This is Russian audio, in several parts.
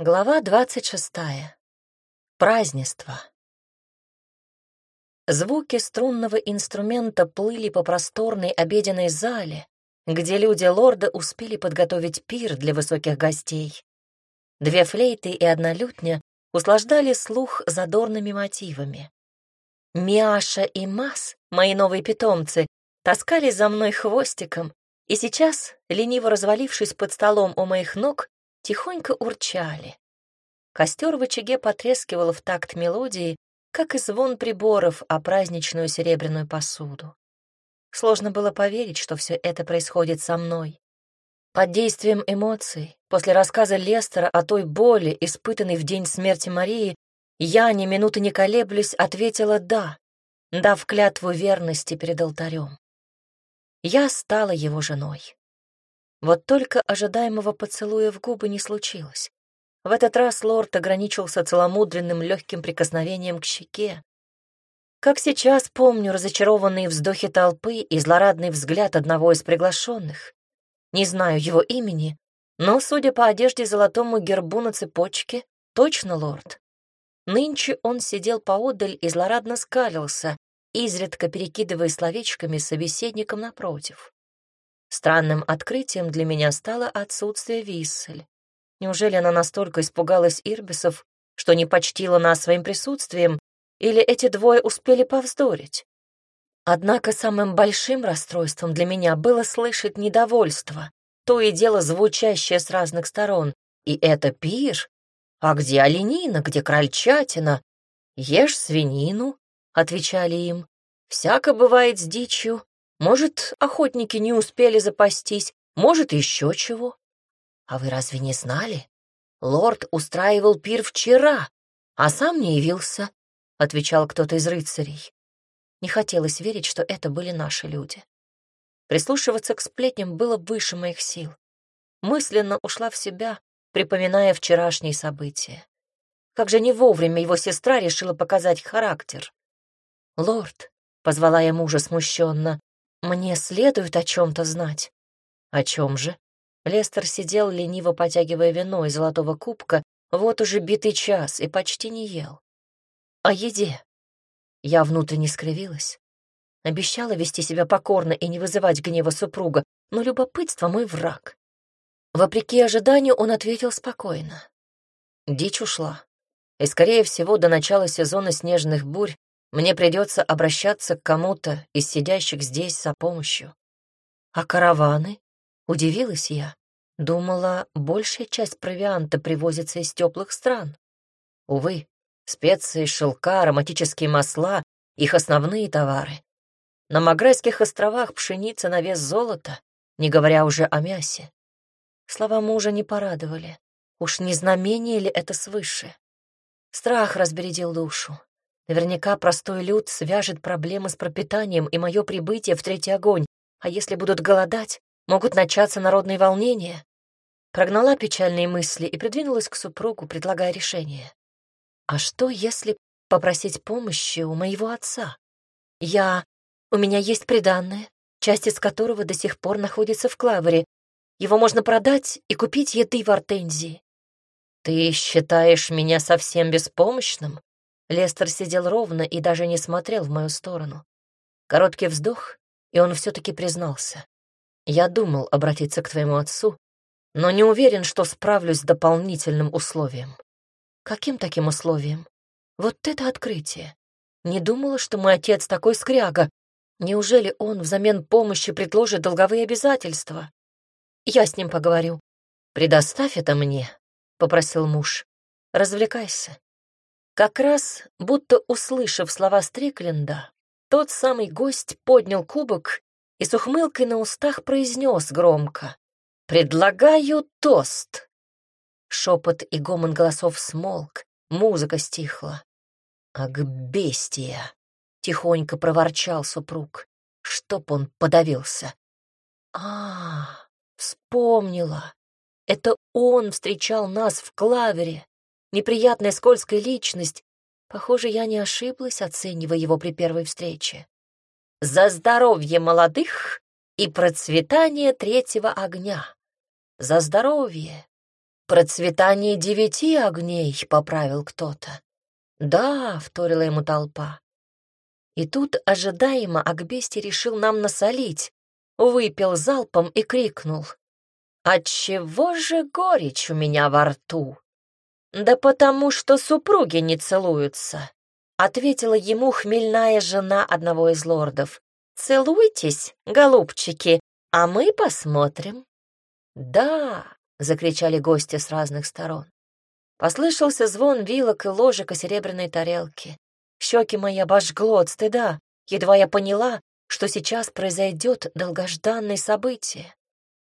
Глава двадцать шестая. Празднество. Звуки струнного инструмента плыли по просторной обеденной зале, где люди лорда успели подготовить пир для высоких гостей. Две флейты и одна лютня услаждали слух задорными мотивами. Миаша и Мас, мои новые питомцы, таскались за мной хвостиком, и сейчас, лениво развалившись под столом у моих ног, тихонько урчали. Костер в очаге потрескивал в такт мелодии, как и звон приборов о праздничную серебряную посуду. Сложно было поверить, что все это происходит со мной. Под действием эмоций, после рассказа Лестера о той боли, испытанной в день смерти Марии, я, ни минуты не колеблясь, ответила «да», дав клятву верности перед алтарем. Я стала его женой. Вот только ожидаемого поцелуя в губы не случилось. В этот раз лорд ограничился целомудренным легким прикосновением к щеке. Как сейчас помню разочарованные вздохи толпы и злорадный взгляд одного из приглашенных. Не знаю его имени, но, судя по одежде золотому гербу на цепочке, точно лорд. Нынче он сидел поодаль и злорадно скалился, изредка перекидывая словечками собеседником напротив. Странным открытием для меня стало отсутствие Виссель. Неужели она настолько испугалась Ирбисов, что не почтила нас своим присутствием, или эти двое успели повздорить? Однако самым большим расстройством для меня было слышать недовольство, то и дело звучащее с разных сторон. И это пир? А где оленина, где крольчатина? Ешь свинину, — отвечали им. Всяко бывает с дичью, может, охотники не успели запастись, может, еще чего. А вы разве не знали? Лорд устраивал пир вчера, а сам не явился, — отвечал кто-то из рыцарей. Не хотелось верить, что это были наши люди. Прислушиваться к сплетням было выше моих сил. Мысленно ушла в себя, припоминая вчерашние события. Как же не вовремя его сестра решила показать характер. «Лорд», — позвала я мужа смущенно, мне следует о чем-то знать. О чем же? Лестер сидел, лениво потягивая вино из золотого кубка, вот уже битый час и почти не ел. О еде. Я внутренне скривилась. Обещала вести себя покорно и не вызывать гнева супруга, но любопытство — мой враг. Вопреки ожиданию он ответил спокойно. Дичь ушла. И, скорее всего, до начала сезона снежных бурь мне придется обращаться к кому-то из сидящих здесь за помощью. А караваны? Удивилась я. Думала, большая часть провианта привозится из теплых стран. Увы, специи, шелка, ароматические масла — их основные товары. На Маграйских островах пшеница на вес золота, не говоря уже о мясе. Слова мужа не порадовали. Уж не знамение ли это свыше? Страх разбередил душу. Наверняка простой люд свяжет проблемы с пропитанием и мое прибытие в третий огонь, а если будут голодать, могут начаться народные волнения. Прогнала печальные мысли и придвинулась к супругу, предлагая решение. А что, если попросить помощи у моего отца? Я... У меня есть приданное, часть из которого до сих пор находится в Клавере. Его можно продать и купить еды в Артензии. Ты считаешь меня совсем беспомощным? Лестер сидел ровно и даже не смотрел в мою сторону. Короткий вздох, и он все-таки признался. «Я думал обратиться к твоему отцу, но не уверен, что справлюсь с дополнительным условием». «Каким таким условием?» «Вот это открытие! Не думала, что мой отец такой скряга. Неужели он взамен помощи предложит долговые обязательства?» «Я с ним поговорю». «Предоставь это мне», — попросил муж. «Развлекайся. Как раз, будто услышав слова Стрикленда, тот самый гость поднял кубок и с ухмылкой на устах произнес громко «Предлагаю тост». Шепот и гомон голосов смолк, музыка стихла. «Ах, бестия!» — тихонько проворчал супруг, чтоб он подавился. а, вспомнила. Это он встречал нас в клавере, неприятная скользкая личность. Похоже, я не ошиблась, оценивая его при первой встрече. За здоровье молодых и процветание третьего огня. За здоровье. «Процветание девяти огней», — поправил кто-то. «Да», — вторила ему толпа. И тут ожидаемо Акбести решил нам насолить, выпил залпом и крикнул. «Отчего же горечь у меня во рту?» «Да потому что супруги не целуются», — ответила ему хмельная жена одного из лордов. «Целуйтесь, голубчики, а мы посмотрим». «Да», — закричали гости с разных сторон. Послышался звон вилок и ложек о серебряной тарелке. Щеки мои обожгло от стыда. Едва я поняла, что сейчас произойдет долгожданное событие.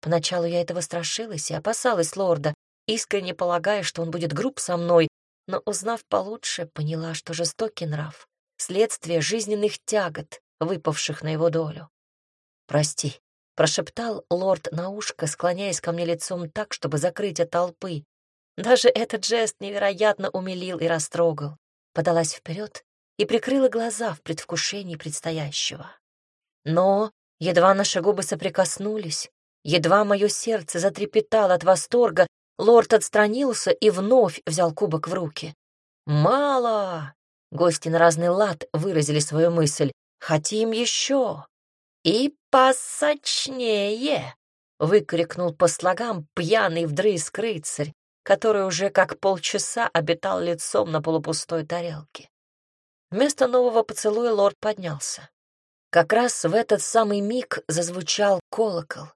Поначалу я этого страшилась и опасалась лорда, искренне полагая, что он будет груб со мной, но, узнав получше, поняла, что жестокий нрав — следствие жизненных тягот, выпавших на его долю. «Прости», прошептал лорд на ушко, склоняясь ко мне лицом так, чтобы закрыть от толпы. Даже этот жест невероятно умилил и растрогал. Подалась вперед и прикрыла глаза в предвкушении предстоящего. Но едва наши губы соприкоснулись, едва мое сердце затрепетало от восторга, лорд отстранился и вновь взял кубок в руки. «Мало!» — гости на разный лад выразили свою мысль. «Хотим еще!» «И посочнее!» — выкрикнул по слогам пьяный вдрызг рыцарь, который уже как полчаса обитал лицом на полупустой тарелке. Вместо нового поцелуя лорд поднялся. Как раз в этот самый миг зазвучал колокол.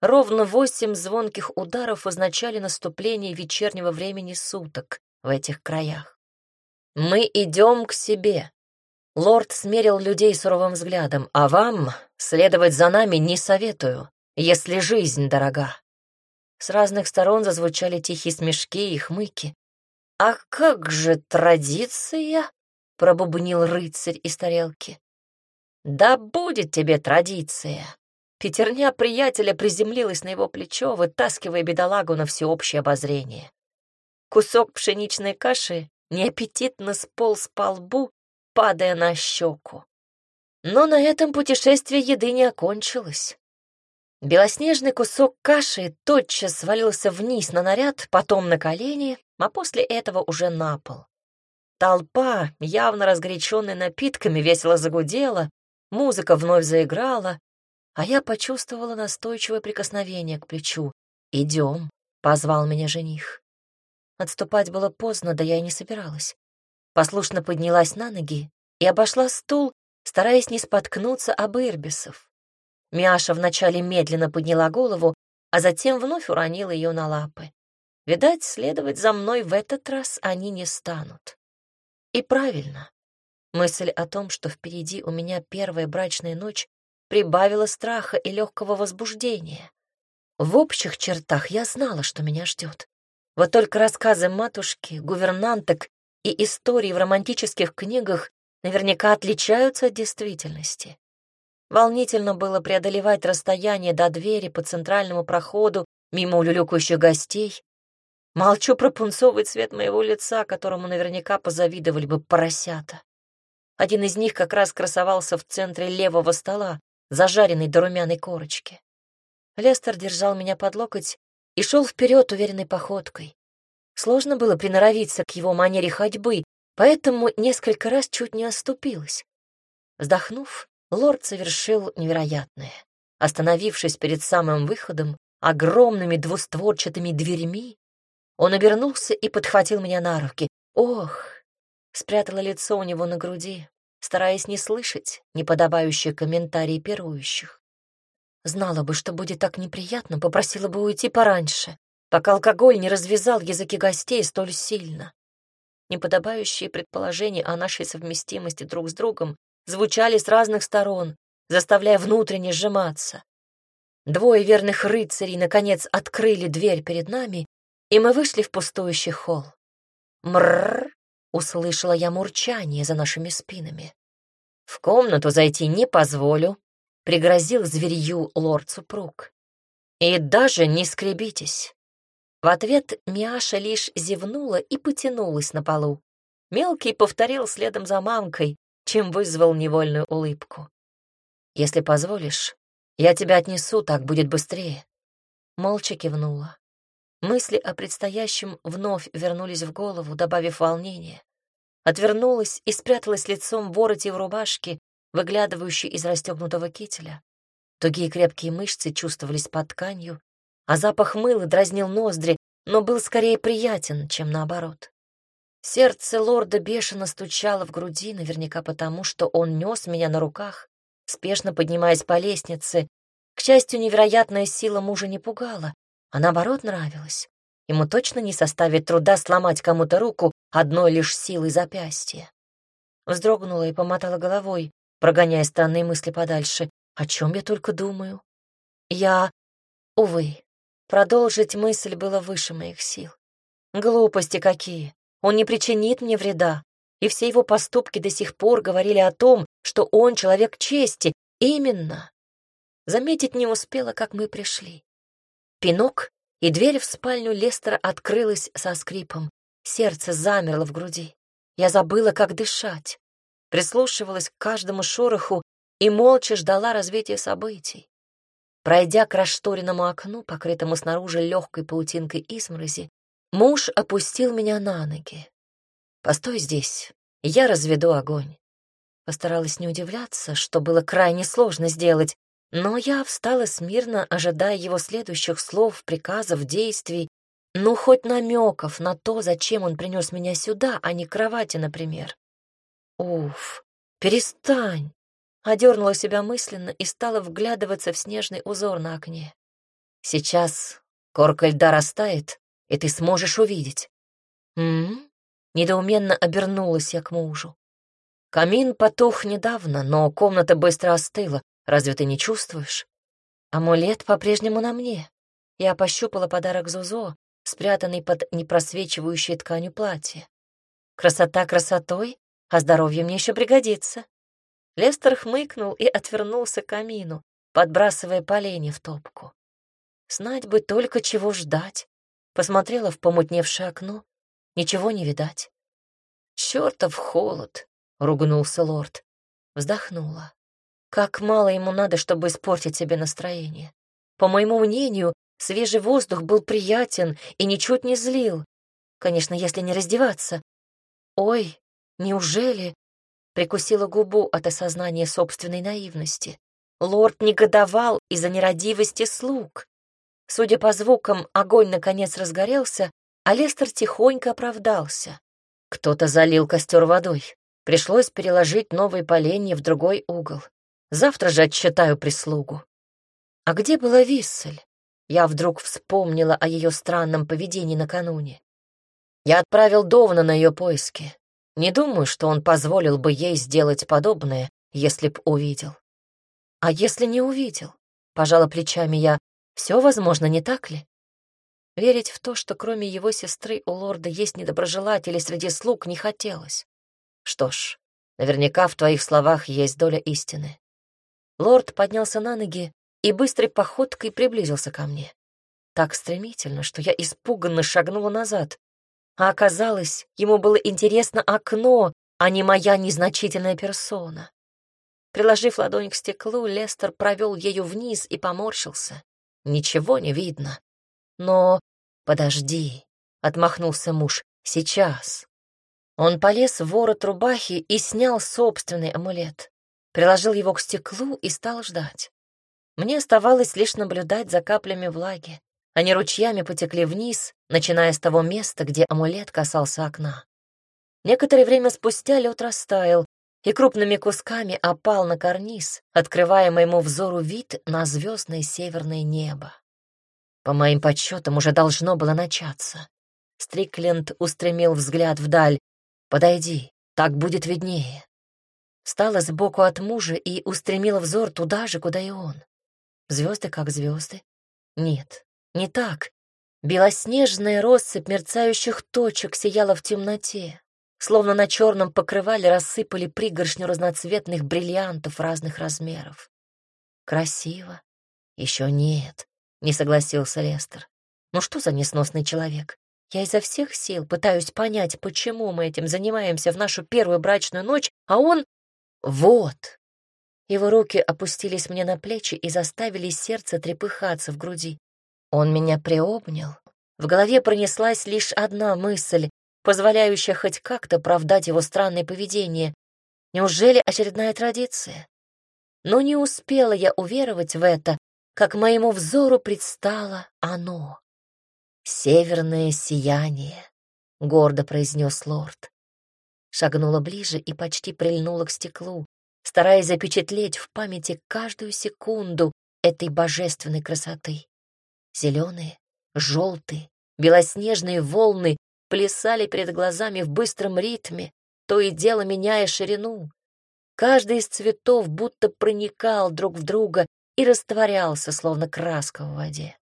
Ровно восемь звонких ударов означали наступление вечернего времени суток в этих краях. «Мы идем к себе», Лорд смерил людей суровым взглядом, а вам следовать за нами не советую, если жизнь дорога. С разных сторон зазвучали тихие смешки и хмыки. «А как же традиция?» — пробубнил рыцарь из тарелки. «Да будет тебе традиция!» Пятерня приятеля приземлилась на его плечо, вытаскивая бедолагу на всеобщее обозрение. Кусок пшеничной каши неаппетитно сполз по лбу падая на щеку. Но на этом путешествие еды не окончилось. Белоснежный кусок каши тотчас свалился вниз на наряд, потом на колени, а после этого уже на пол. Толпа, явно разгоряченная напитками, весело загудела, музыка вновь заиграла, а я почувствовала настойчивое прикосновение к плечу. «Идем», — позвал меня жених. Отступать было поздно, да я и не собиралась послушно поднялась на ноги и обошла стул, стараясь не споткнуться об ирбисов. Мяша вначале медленно подняла голову, а затем вновь уронила ее на лапы. Видать, следовать за мной в этот раз они не станут. И правильно. Мысль о том, что впереди у меня первая брачная ночь, прибавила страха и легкого возбуждения. В общих чертах я знала, что меня ждет. Вот только рассказы матушки, гувернанток и истории в романтических книгах наверняка отличаются от действительности. Волнительно было преодолевать расстояние до двери по центральному проходу мимо улюлюкающих гостей. Молчу про пунцовый цвет моего лица, которому наверняка позавидовали бы поросята. Один из них как раз красовался в центре левого стола, зажаренный до румяной корочки. Лестер держал меня под локоть и шел вперед уверенной походкой. Сложно было приноровиться к его манере ходьбы, поэтому несколько раз чуть не оступилась. Вздохнув, лорд совершил невероятное. Остановившись перед самым выходом, огромными двустворчатыми дверьми, он обернулся и подхватил меня на руки. Ох! Спрятала лицо у него на груди, стараясь не слышать неподобающие комментарии пирующих. Знала бы, что будет так неприятно, попросила бы уйти пораньше пока алкоголь не развязал языки гостей столь сильно. Неподобающие предположения о нашей совместимости друг с другом звучали с разных сторон, заставляя внутренне сжиматься. Двое верных рыцарей, наконец, открыли дверь перед нами, и мы вышли в пустующий холл. «Мрррр!» — услышала я мурчание за нашими спинами. «В комнату зайти не позволю», — пригрозил зверью лорд-супруг. «И даже не скребитесь. В ответ Миаша лишь зевнула и потянулась на полу. Мелкий повторил следом за мамкой, чем вызвал невольную улыбку. «Если позволишь, я тебя отнесу, так будет быстрее». Молча кивнула. Мысли о предстоящем вновь вернулись в голову, добавив волнение. Отвернулась и спряталась лицом в вороте в рубашке, выглядывающей из расстегнутого кителя. Тугие крепкие мышцы чувствовались под тканью, а запах мыла дразнил ноздри, но был скорее приятен, чем наоборот. Сердце лорда бешено стучало в груди, наверняка потому, что он нес меня на руках, спешно поднимаясь по лестнице. К счастью, невероятная сила мужа не пугала, а наоборот нравилась. Ему точно не составит труда сломать кому-то руку одной лишь силой запястья. Вздрогнула и помотала головой, прогоняя странные мысли подальше. О чем я только думаю? Я... Увы, продолжить мысль было выше моих сил. Глупости какие. Он не причинит мне вреда. И все его поступки до сих пор говорили о том, что он человек чести. Именно. Заметить не успела, как мы пришли. Пинок, и дверь в спальню Лестера открылась со скрипом. Сердце замерло в груди. Я забыла, как дышать. Прислушивалась к каждому шороху и молча ждала развития событий. Пройдя к расшторенному окну, покрытому снаружи легкой паутинкой изморози, муж опустил меня на ноги. «Постой здесь, я разведу огонь». Постаралась не удивляться, что было крайне сложно сделать, но я встала смирно, ожидая его следующих слов, приказов, действий, ну, хоть намеков на то, зачем он принес меня сюда, а не к кровати, например. Уф, перестань! Одернула себя мысленно и стала вглядываться в снежный узор на окне. Сейчас корка льда растает, и ты сможешь увидеть. М, Недоуменно обернулась я к мужу. Камин потух недавно, но комната быстро остыла, Разве ты не чувствуешь? Амулет по-прежнему на мне. Я пощупала подарок Зузо, спрятанный под непросвечивающей тканью платье. Красота красотой, а здоровье мне еще пригодится. Лестер хмыкнул и отвернулся к камину, подбрасывая поленья в топку. Знать бы только, чего ждать. Посмотрела в помутневшее окно. Ничего не видать. «Чёртов холод!» — ругнулся лорд. Вздохнула. Как мало ему надо, чтобы испортить себе настроение. По моему мнению, свежий воздух был приятен и ничуть не злил. Конечно, если не раздеваться. Ой, неужели... Прикусила губу от осознания собственной наивности. Лорд негодовал из-за нерадивости слуг. Судя по звукам, огонь наконец разгорелся, а Лестер тихонько оправдался. Кто-то залил костер водой. Пришлось переложить новые поленья в другой угол. Завтра же отчитаю прислугу. А где была Виссель? Я вдруг вспомнила о ее странном поведении накануне. Я отправил Довна на ее поиски. Не думаю, что он позволил бы ей сделать подобное, если б увидел. А если не увидел? Пожала плечами я. Все возможно, не так ли? Верить в то, что кроме его сестры у лорда есть недоброжелатели среди слуг, не хотелось. Что ж, наверняка в твоих словах есть доля истины. Лорд поднялся на ноги и быстрой походкой приблизился ко мне. Так стремительно, что я испуганно шагнула назад. А оказалось, ему было интересно окно, а не моя незначительная персона. Приложив ладонь к стеклу, Лестер провел ею вниз и поморщился. Ничего не видно. Но подожди, — отмахнулся муж, — сейчас. Он полез в ворот рубахи и снял собственный амулет приложил его к стеклу и стал ждать. Мне оставалось лишь наблюдать за каплями влаги. Они ручьями потекли вниз, начиная с того места, где амулет касался окна. Некоторое время спустя лед растаял и крупными кусками опал на карниз, открывая моему взору вид на звездное северное небо. По моим подсчетам уже должно было начаться. Стрикленд устремил взгляд вдаль. «Подойди, так будет виднее». Встала сбоку от мужа и устремила взор туда же, куда и он. Звезды как звезды? Нет, не так. Белоснежная россыпь мерцающих точек сияла в темноте, словно на черном покрывале рассыпали пригоршню разноцветных бриллиантов разных размеров. Красиво? Еще нет, не согласился Лестер. Ну что за несносный человек? Я изо всех сил пытаюсь понять, почему мы этим занимаемся в нашу первую брачную ночь, а он вот. Его руки опустились мне на плечи и заставили сердце трепыхаться в груди. Он меня приобнял, В голове пронеслась лишь одна мысль, позволяющая хоть как-то оправдать его странное поведение. Неужели очередная традиция? Но не успела я уверовать в это, как моему взору предстало оно. «Северное сияние», — гордо произнес лорд. Шагнула ближе и почти прильнула к стеклу, стараясь запечатлеть в памяти каждую секунду этой божественной красоты. Зеленые, желтые, белоснежные волны плясали перед глазами в быстром ритме, то и дело меняя ширину. Каждый из цветов будто проникал друг в друга и растворялся, словно краска в воде.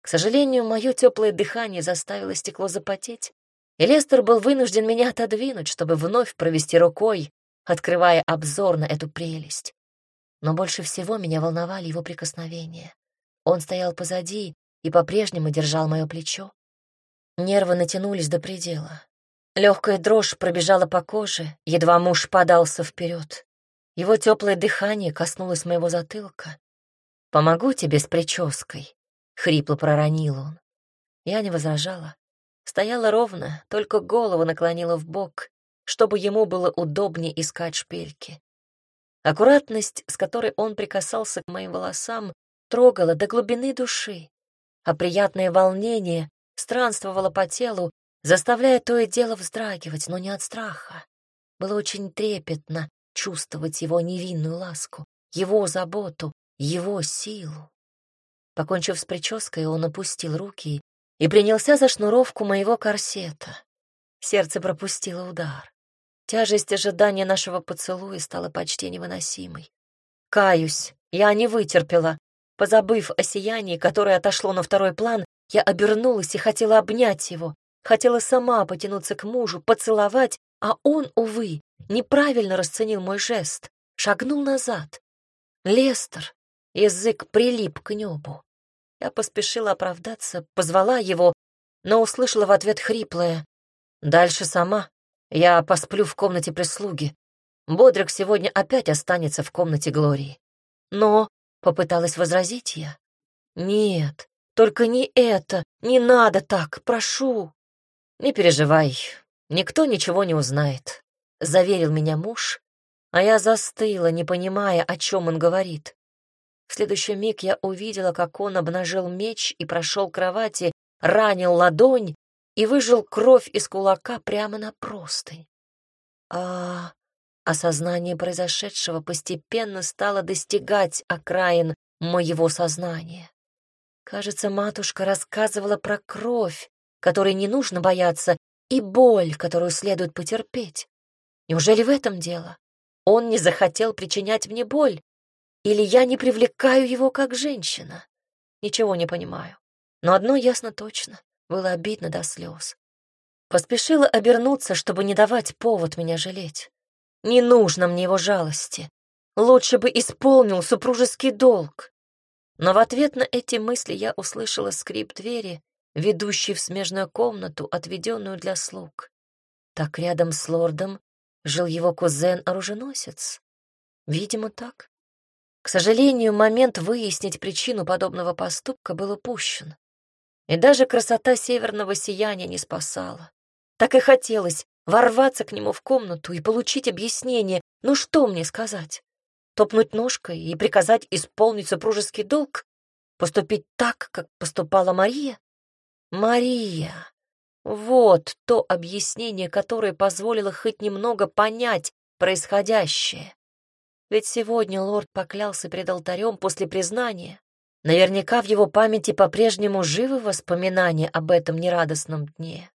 К сожалению, мое теплое дыхание заставило стекло запотеть, и Лестер был вынужден меня отодвинуть, чтобы вновь провести рукой, открывая обзор на эту прелесть. Но больше всего меня волновали его прикосновения. Он стоял позади и по-прежнему держал мое плечо. Нервы натянулись до предела. Легкая дрожь пробежала по коже, едва муж подался вперед. Его теплое дыхание коснулось моего затылка. «Помогу тебе с прической», — хрипло проронил он. Я не возражала. Стояла ровно, только голову наклонила в бок, чтобы ему было удобнее искать шпильки. Аккуратность, с которой он прикасался к моим волосам, трогала до глубины души, а приятное волнение странствовало по телу, заставляя то и дело вздрагивать, но не от страха. Было очень трепетно чувствовать его невинную ласку, его заботу, его силу. Покончив с прической, он опустил руки и принялся за шнуровку моего корсета. Сердце пропустило удар. Тяжесть ожидания нашего поцелуя стала почти невыносимой. Каюсь, я не вытерпела. Позабыв о сиянии, которое отошло на второй план, я обернулась и хотела обнять его, хотела сама потянуться к мужу, поцеловать, а он, увы, неправильно расценил мой жест, шагнул назад. Лестер, язык прилип к небу. Я поспешила оправдаться, позвала его, но услышала в ответ хриплое. «Дальше сама. Я посплю в комнате прислуги. Бодрик сегодня опять останется в комнате Глории». «Но...» — попыталась возразить я. «Нет, только не это, не надо так, прошу». «Не переживай, никто ничего не узнает», — заверил меня муж, а я застыла, не понимая, о чем он говорит. В следующий миг я увидела, как он обнажил меч и прошел кровати, ранил ладонь и выжил кровь из кулака прямо на простынь. А осознание произошедшего постепенно стало достигать окраин моего сознания. Кажется, матушка рассказывала про кровь, которой не нужно бояться, и боль, которую следует потерпеть. Неужели в этом дело? Он не захотел причинять мне боль, или я не привлекаю его как женщина? Ничего не понимаю. Но одно ясно точно. Было обидно до слез. Поспешила обернуться, чтобы не давать повод меня жалеть. Не нужно мне его жалости. Лучше бы исполнил супружеский долг. Но в ответ на эти мысли я услышала скрип двери, ведущей в смежную комнату, отведенную для слуг. Так рядом с лордом жил его кузен-оруженосец. Видимо, так. К сожалению, момент выяснить причину подобного поступка был упущен. И даже красота северного сияния не спасала. Так и хотелось ворваться к нему в комнату и получить объяснение, ну что мне сказать? Топнуть ножкой и приказать исполнить супружеский долг? Поступить так, как поступала Мария? Мария! Вот то объяснение, которое позволило хоть немного понять происходящее. Ведь сегодня лорд поклялся перед алтарем после признания. Наверняка в его памяти по-прежнему живы воспоминания об этом нерадостном дне.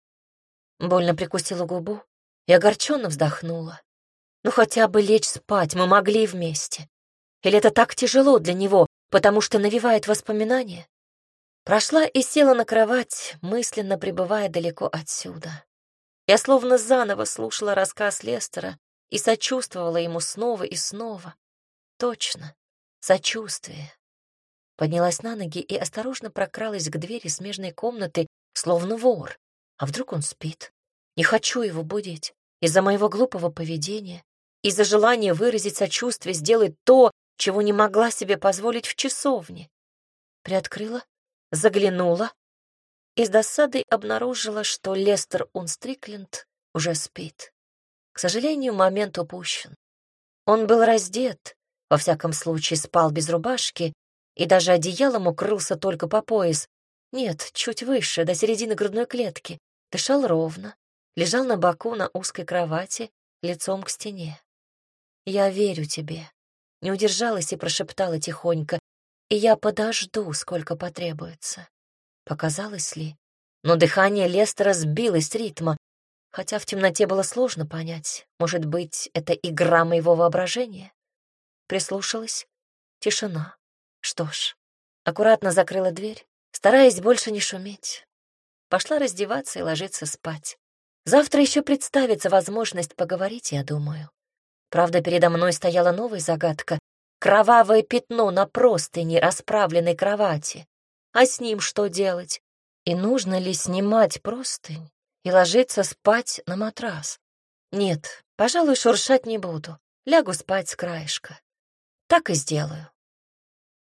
Больно прикусила губу и огорченно вздохнула. Ну хотя бы лечь спать мы могли вместе. Или это так тяжело для него, потому что навевает воспоминания? Прошла и села на кровать, мысленно пребывая далеко отсюда. Я словно заново слушала рассказ Лестера и сочувствовала ему снова и снова. Точно, сочувствие. Поднялась на ноги и осторожно прокралась к двери смежной комнаты, словно вор. А вдруг он спит? Не хочу его будить. Из-за моего глупого поведения, из-за желания выразить сочувствие, сделать то, чего не могла себе позволить в часовне. Приоткрыла, заглянула и с досадой обнаружила, что Лестер Унстрикленд уже спит. К сожалению, момент упущен. Он был раздет, во всяком случае спал без рубашки, и даже одеялом укрылся только по пояс. Нет, чуть выше, до середины грудной клетки. Дышал ровно, лежал на боку на узкой кровати, лицом к стене. «Я верю тебе», — не удержалась и прошептала тихонько, «и я подожду, сколько потребуется». Показалось ли? Но дыхание Лестера сбилось с ритма, хотя в темноте было сложно понять. Может быть, это игра моего воображения? Прислушалась. Тишина. Что ж, аккуратно закрыла дверь, стараясь больше не шуметь. Пошла раздеваться и ложиться спать. Завтра еще представится возможность поговорить, я думаю. Правда, передо мной стояла новая загадка — кровавое пятно на простыне расправленной кровати. А с ним что делать? И нужно ли снимать простынь и ложиться спать на матрас? Нет, пожалуй, шуршать не буду. Лягу спать с краешка. Так и сделаю.